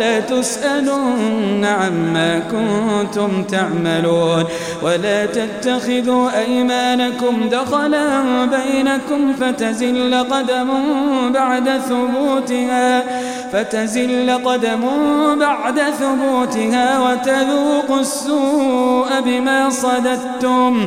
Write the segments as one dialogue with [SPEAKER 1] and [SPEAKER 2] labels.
[SPEAKER 1] ولا تسألن عما كنتم تعملون ولا تتخذوا أيمانكم دخلا بينكم فتزل قدم بعد ثبوتها فتزل قدم بعد ثبوتها وتذوقوا السوء بما صددتم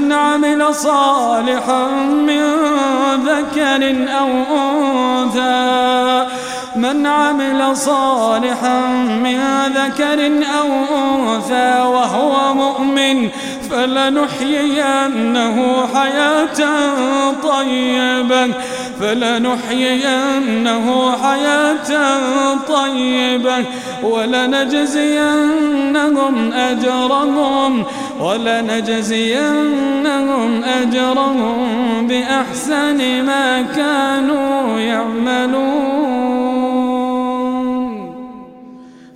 [SPEAKER 1] من عمل صالحا من ذكر أو أنثى. من عمل صالحا من ذكر أو أنثى وهو مؤمن فلنحيينه حياة طيبة. فلنحيينه حياة طيبة. ولنجزينهم أجرهم. ولنجزينهم أجرهم بأحسن ما كانوا يعملون.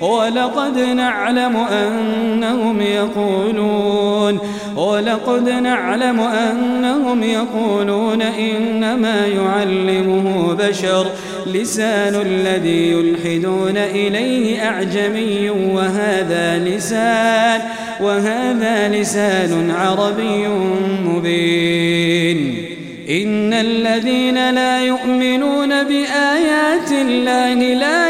[SPEAKER 1] ولقد نعلم أنهم يقولون ولقد نعلم أنهم يقولون إنما يعلمه بشر لسان الذي يلحدون إليه أعجمي وهذا لسان وهذا لسان عربي مبين إن الذين لا يؤمنون بآيات الله لا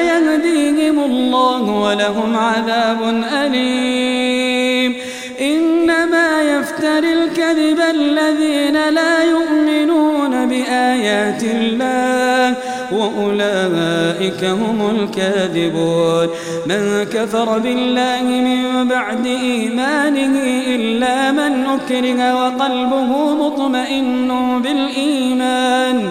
[SPEAKER 1] الله ولهم عذاب أليم. إنما يفتر الكذب الذين لا يؤمنون بآيات الله وأولئك هم الكاذبون. من كفر بالله من بعد إيمانه إلا من أكره وقلبه مطمئن بالإيمان.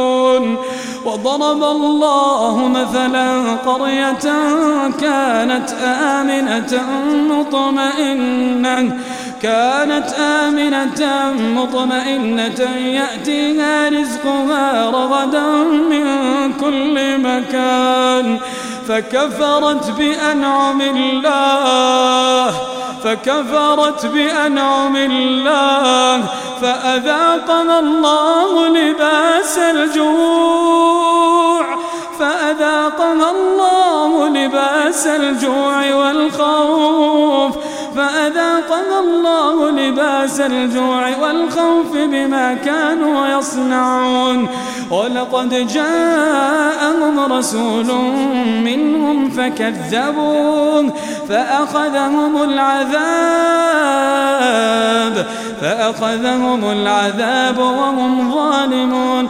[SPEAKER 1] وضرب الله مثلا قرية كانت آمنة مطمئنة كانت آمنة مطمئنة يأتيها رزقها رغدا من كل مكان فكفرت بأنعم الله فكفرت بأنعم الله فأذاقنا الله لباس الجوع. لباس الجوع والخوف فأذاقنا الله لباس الجوع والخوف بما كانوا يصنعون. ولقد جاءهم رسول منهم فكذبوه فأخذهم العذاب فأخذهم العذاب وهم ظالمون.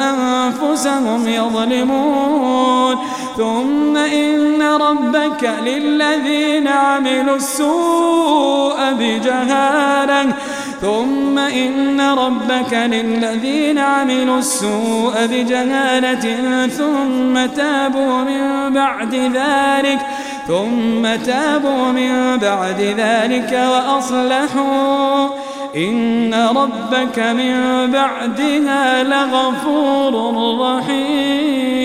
[SPEAKER 1] أنفسهم يظلمون. ثم إن ربك للذين عملوا السوء بجهالة. ثم إن ربك للذين عملوا السوء بجهالة. ثم تابوا من بعد ذلك. ثم تابوا من بعد ذلك وأصلحوا. إن ربك من بعدها لغفور رحيم.